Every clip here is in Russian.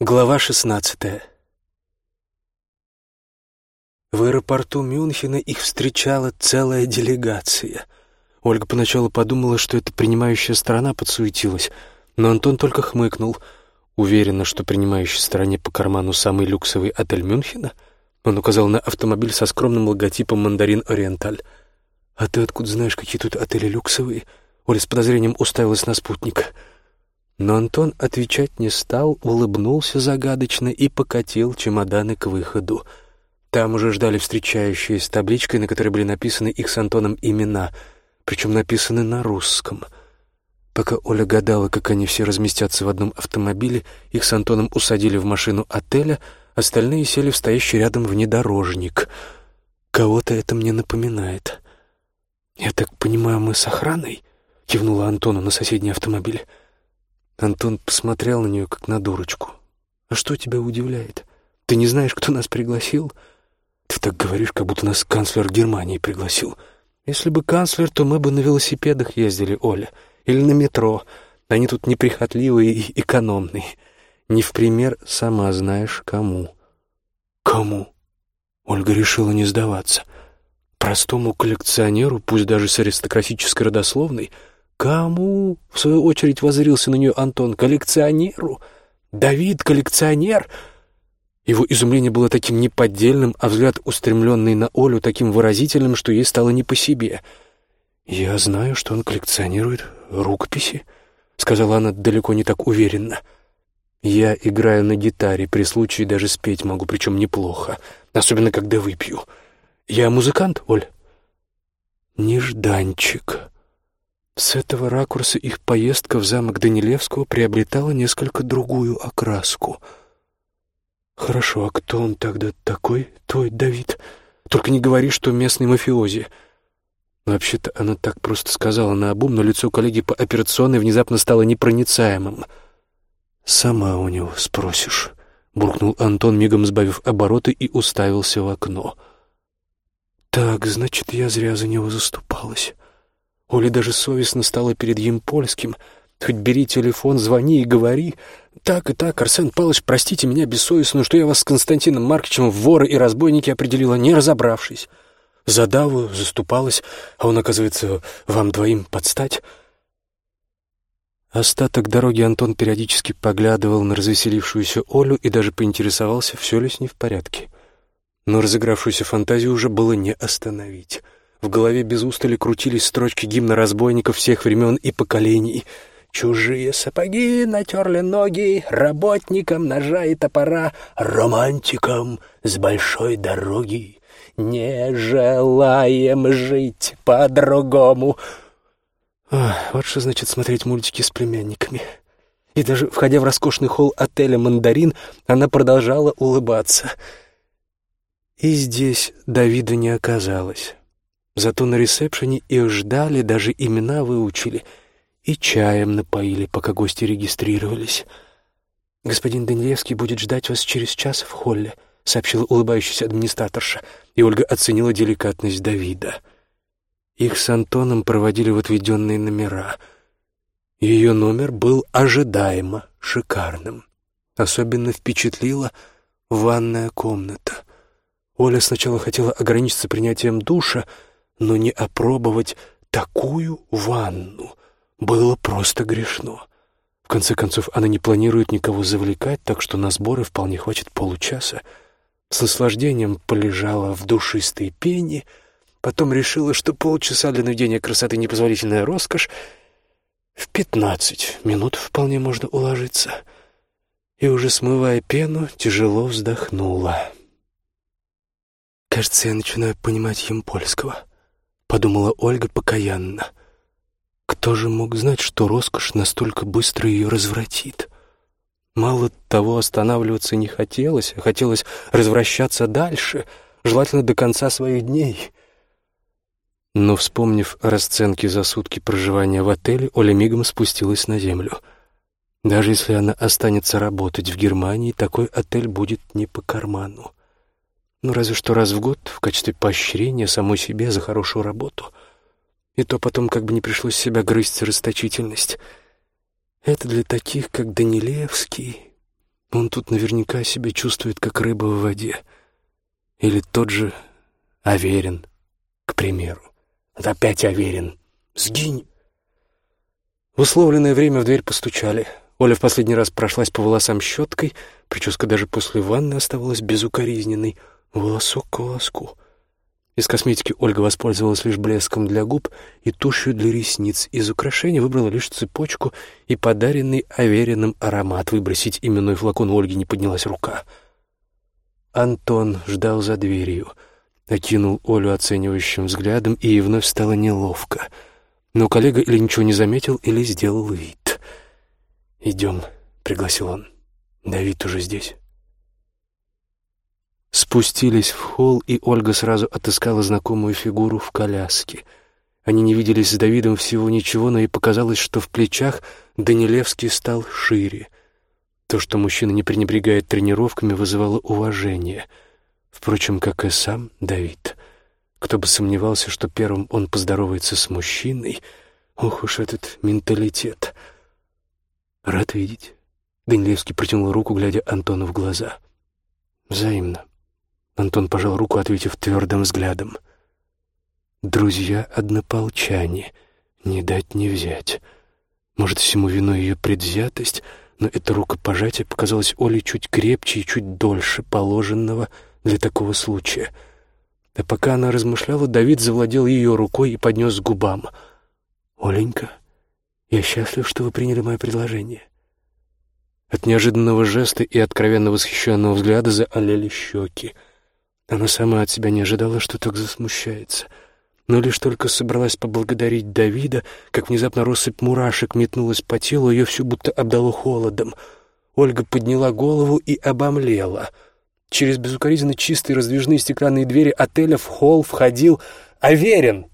Глава 16 В аэропорту Мюнхена их встречала целая делегация. Ольга поначалу подумала, что это принимающая сторона подсуетилась, но Антон только хмыкнул. Уверена, что принимающей стороне по карману самый люксовый отель Мюнхена? Он указал на автомобиль со скромным логотипом «Мандарин Ориенталь». «А ты откуда знаешь, какие тут отели люксовые?» Оля с подозрением уставилась на спутника — но Антон отвечать не стал, улыбнулся загадочно и покатил чемоданы к выходу. Там уже ждали встречающие с табличкой, на которой были написаны их с Антоном имена, причем написаны на русском. Пока Оля гадала, как они все разместятся в одном автомобиле, их с Антоном усадили в машину отеля, остальные сели в стоящий рядом внедорожник. Кого-то это мне напоминает. «Я так понимаю, мы с охраной?» — кивнула Антону на соседний автомобиль. Антон посмотрел на нее, как на дурочку. «А что тебя удивляет? Ты не знаешь, кто нас пригласил?» «Ты так говоришь, как будто нас канцлер Германии пригласил. Если бы канцлер, то мы бы на велосипедах ездили, Оля, или на метро. Они тут неприхотливые и экономные. Не в пример, сама знаешь, кому». «Кому?» Ольга решила не сдаваться. «Простому коллекционеру, пусть даже с аристократической родословной, — «Кому?» — в свою очередь воззрился на нее Антон. «Коллекционеру? Давид, коллекционер?» Его изумление было таким неподдельным, а взгляд, устремленный на Олю, таким выразительным, что ей стало не по себе. «Я знаю, что он коллекционирует рукописи», — сказала она далеко не так уверенно. «Я играю на гитаре, при случае даже спеть могу, причем неплохо, особенно когда выпью. Я музыкант, Оль?» «Нежданчик», с этого ракурса их поездка в замок Данилевского приобретала несколько другую окраску. «Хорошо, а кто он тогда такой, твой Давид? Только не говори, что местный мафиози». Вообще-то она так просто сказала наобум, но лицо коллеги по операционной внезапно стало непроницаемым. «Сама у него спросишь», — буркнул Антон, мигом сбавив обороты, и уставился в окно. «Так, значит, я зря за него заступалась». Оле даже совестно стало перед Емпольским. Хоть бери телефон, звони и говори. Так и так, Арсен Павлович, простите меня бессовестно, что я вас с Константином Марковичем в воры и разбойники определила, не разобравшись. Задаву, заступалась, а он, оказывается, вам двоим подстать. Остаток дороги Антон периодически поглядывал на развеселившуюся Олю и даже поинтересовался, все ли с ней в порядке. Но разыгравшуюся фантазию уже было не остановить. В голове без устали крутились строчки гимна разбойников всех времен и поколений. «Чужие сапоги натерли ноги работникам ножа и топора, романтикам с большой дороги. Не желаем жить по-другому». Вот что значит смотреть мультики с племянниками. И даже входя в роскошный холл отеля «Мандарин», она продолжала улыбаться. И здесь Давида не оказалось. Зато на ресепшене их ждали, даже имена выучили и чаем напоили, пока гости регистрировались. «Господин Данилевский будет ждать вас через час в холле», — сообщила улыбающаяся администраторша, и Ольга оценила деликатность Давида. Их с Антоном проводили в отведенные номера. Ее номер был ожидаемо шикарным. Особенно впечатлила ванная комната. Оля сначала хотела ограничиться принятием душа, но не опробовать такую ванну было просто грешно. В конце концов, она не планирует никого завлекать, так что на сборы вполне хватит получаса. С наслаждением полежала в душистой пене, потом решила, что полчаса для наведения красоты непозволительная роскошь, в пятнадцать минут вполне можно уложиться. И уже смывая пену, тяжело вздохнула. Кажется, я начинаю понимать им польского подумала Ольга покаянно. Кто же мог знать, что роскошь настолько быстро ее развратит? Мало того, останавливаться не хотелось, а хотелось развращаться дальше, желательно до конца своих дней. Но, вспомнив о расценке за сутки проживания в отеле, Оля мигом спустилась на землю. Даже если она останется работать в Германии, такой отель будет не по карману. Ну, разве что раз в год в качестве поощрения самой себе за хорошую работу. И то потом как бы не пришлось себя грызть расточительность. Это для таких, как Данилевский. Он тут наверняка себя чувствует, как рыба в воде. Или тот же Аверин, к примеру. Вот опять Аверин. Сгинь. В условленное время в дверь постучали. Оля в последний раз прошлась по волосам щеткой, прическа даже после ванны оставалась безукоризненной, волосок к волоску. Из косметики Ольга воспользовалась лишь блеском для губ и тушью для ресниц. Из украшений выбрала лишь цепочку и подаренный Авериным аромат. Выбросить именной флакон Ольги не поднялась рука. Антон ждал за дверью, окинул Олю оценивающим взглядом, и ей вновь стало неловко. Но коллега или ничего не заметил, или сделал вид. «Идем», — пригласил он. «Давид уже здесь». Спустились в холл, и Ольга сразу отыскала знакомую фигуру в коляске. Они не виделись с Давидом всего ничего, но ей показалось, что в плечах Данилевский стал шире. То, что мужчина не пренебрегает тренировками, вызывало уважение. Впрочем, как и сам Давид. Кто бы сомневался, что первым он поздоровается с мужчиной. Ох уж этот менталитет. «Рад видеть». Данилевский протянул руку, глядя Антону в глаза. «Взаимно». Антон пожал руку, ответив твердым взглядом. «Друзья-однополчане, не дать не взять. Может, всему виной ее предвзятость, но это рукопожатие показалось Оле чуть крепче и чуть дольше положенного для такого случая. А пока она размышляла, Давид завладел ее рукой и поднес к губам. «Оленька, я счастлив, что вы приняли мое предложение». От неожиданного жеста и откровенно восхищенного взгляда заолели щеки — она сама от себя не ожидала, что так засмущается. Но лишь только собралась поблагодарить Давида, как внезапно россыпь мурашек метнулась по телу, ее всю будто обдало холодом. Ольга подняла голову и обомлела. Через безукоризненно чистые раздвижные стеклянные двери отеля в холл входил Аверин.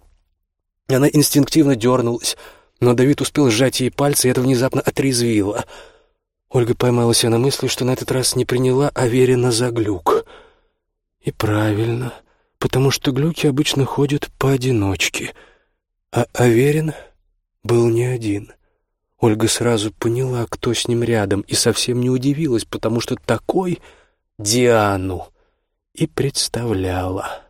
Она инстинктивно дернулась, но Давид успел сжать ей пальцы, и это внезапно отрезвило. Ольга поймала себя на мысли, что на этот раз не приняла Аверина за глюк — и правильно, потому что глюки обычно ходят поодиночке. А Аверин был не один. Ольга сразу поняла, кто с ним рядом, и совсем не удивилась, потому что такой Диану и представляла.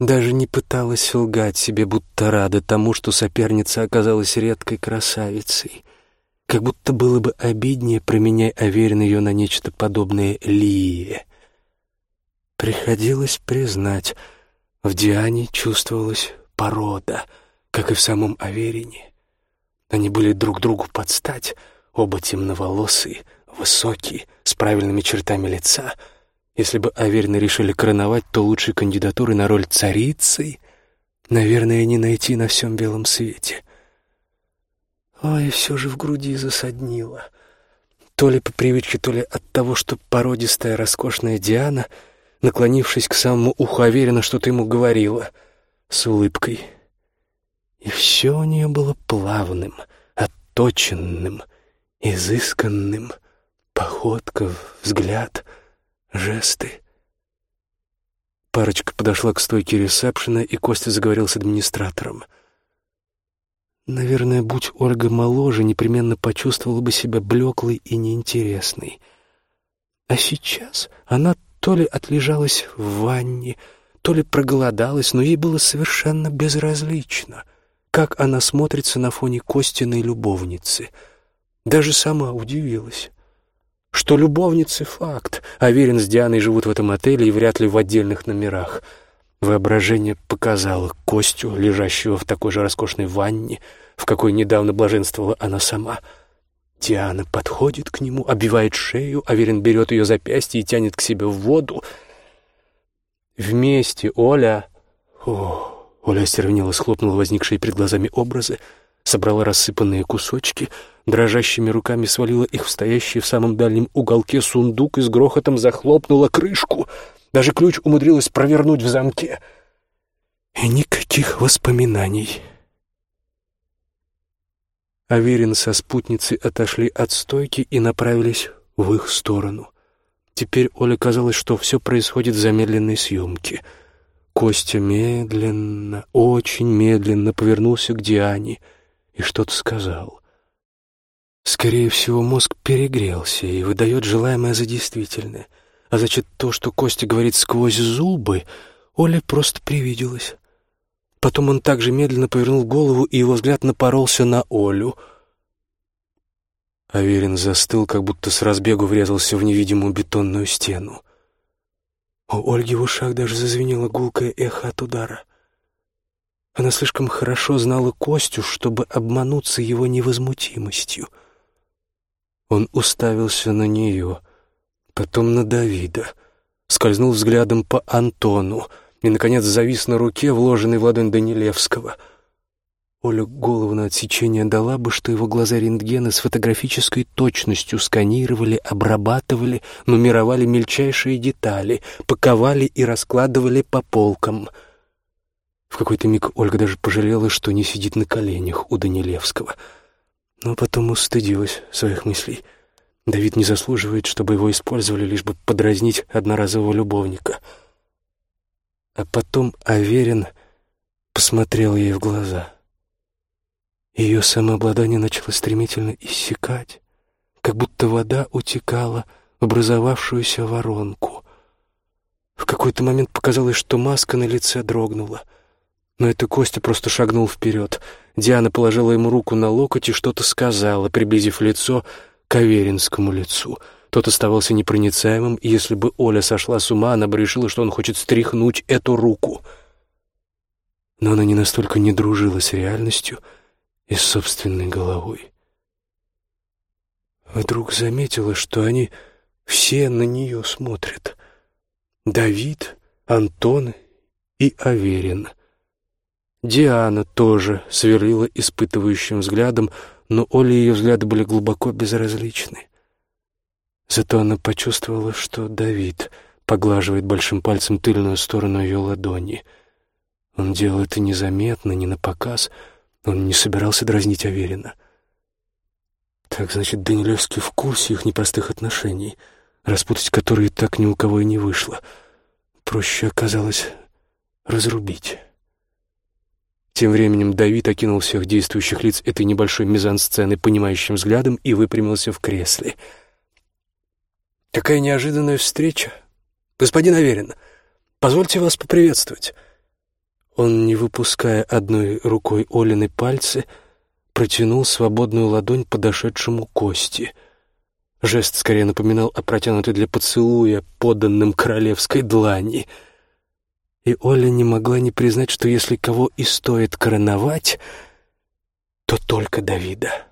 Даже не пыталась лгать себе, будто рада тому, что соперница оказалась редкой красавицей. Как будто было бы обиднее, променяй Аверин ее на нечто подобное Лие — Приходилось признать, в Диане чувствовалась порода, как и в самом Аверине. Они были друг другу под стать, оба темноволосые, высокие, с правильными чертами лица. Если бы Аверины решили короновать, то лучшей кандидатуры на роль царицы, наверное, не найти на всем белом свете. Ой, все же в груди засаднило. То ли по привычке, то ли от того, что породистая роскошная Диана — наклонившись к самому уху Аверина, что-то ему говорила с улыбкой. И все у нее было плавным, отточенным, изысканным. Походка, взгляд, жесты. Парочка подошла к стойке ресепшена, и Костя заговорил с администратором. Наверное, будь Ольга моложе, непременно почувствовала бы себя блеклой и неинтересной. А сейчас она то ли отлежалась в ванне, то ли проголодалась, но ей было совершенно безразлично, как она смотрится на фоне Костиной любовницы. Даже сама удивилась. Что любовницы — факт. Аверин с Дианой живут в этом отеле и вряд ли в отдельных номерах. Воображение показало Костю, лежащего в такой же роскошной ванне, в какой недавно блаженствовала она сама — Диана подходит к нему, обвивает шею, Аверин берет ее запястье и тянет к себе в воду. Вместе, Оля... О, Оля остервенела, схлопнула возникшие перед глазами образы, собрала рассыпанные кусочки, дрожащими руками свалила их в стоящий в самом дальнем уголке сундук и с грохотом захлопнула крышку. Даже ключ умудрилась провернуть в замке. И никаких воспоминаний. Аверин со спутницей отошли от стойки и направились в их сторону. Теперь Оле казалось, что все происходит в замедленной съемке. Костя медленно, очень медленно повернулся к Диане и что-то сказал. Скорее всего, мозг перегрелся и выдает желаемое за действительное. А значит, то, что Костя говорит сквозь зубы, Оле просто привиделось. Потом он также медленно повернул голову, и его взгляд напоролся на Олю. Аверин застыл, как будто с разбегу врезался в невидимую бетонную стену. У Ольги в ушах даже зазвенело гулкое эхо от удара. Она слишком хорошо знала Костю, чтобы обмануться его невозмутимостью — он уставился на нее, потом на Давида, скользнул взглядом по Антону и, наконец, завис на руке, вложенной в ладонь Данилевского. Оля голову на отсечение дала бы, что его глаза рентгена с фотографической точностью сканировали, обрабатывали, нумеровали мельчайшие детали, паковали и раскладывали по полкам. В какой-то миг Ольга даже пожалела, что не сидит на коленях у Данилевского — но потом устыдилась своих мыслей. Давид не заслуживает, чтобы его использовали, лишь бы подразнить одноразового любовника. А потом Аверин посмотрел ей в глаза. Ее самообладание начало стремительно иссякать, как будто вода утекала в образовавшуюся воронку. В какой-то момент показалось, что маска на лице дрогнула — но это Костя просто шагнул вперед. Диана положила ему руку на локоть и что-то сказала, приблизив лицо к Аверинскому лицу. Тот оставался непроницаемым, и если бы Оля сошла с ума, она бы решила, что он хочет стряхнуть эту руку. Но она не настолько не дружила с реальностью и с собственной головой. Вдруг заметила, что они все на нее смотрят. Давид, Антон и Аверин — Диана тоже сверлила испытывающим взглядом, но Оле ее взгляды были глубоко безразличны. Зато она почувствовала, что Давид поглаживает большим пальцем тыльную сторону ее ладони. Он делал это незаметно, не на показ. Он не собирался дразнить Аверина. Так, значит, Данилевский в курсе их непростых отношений, распутать которые так ни у кого и не вышло. Проще оказалось разрубить. Тем временем Давид окинул всех действующих лиц этой небольшой мизансцены понимающим взглядом и выпрямился в кресле. «Какая неожиданная встреча! Господин Аверин, позвольте вас поприветствовать!» Он, не выпуская одной рукой Олины пальцы, протянул свободную ладонь подошедшему Кости. Жест скорее напоминал о протянутой для поцелуя поданным королевской длани — и Оля не могла не признать, что если кого и стоит короновать, то только Давида.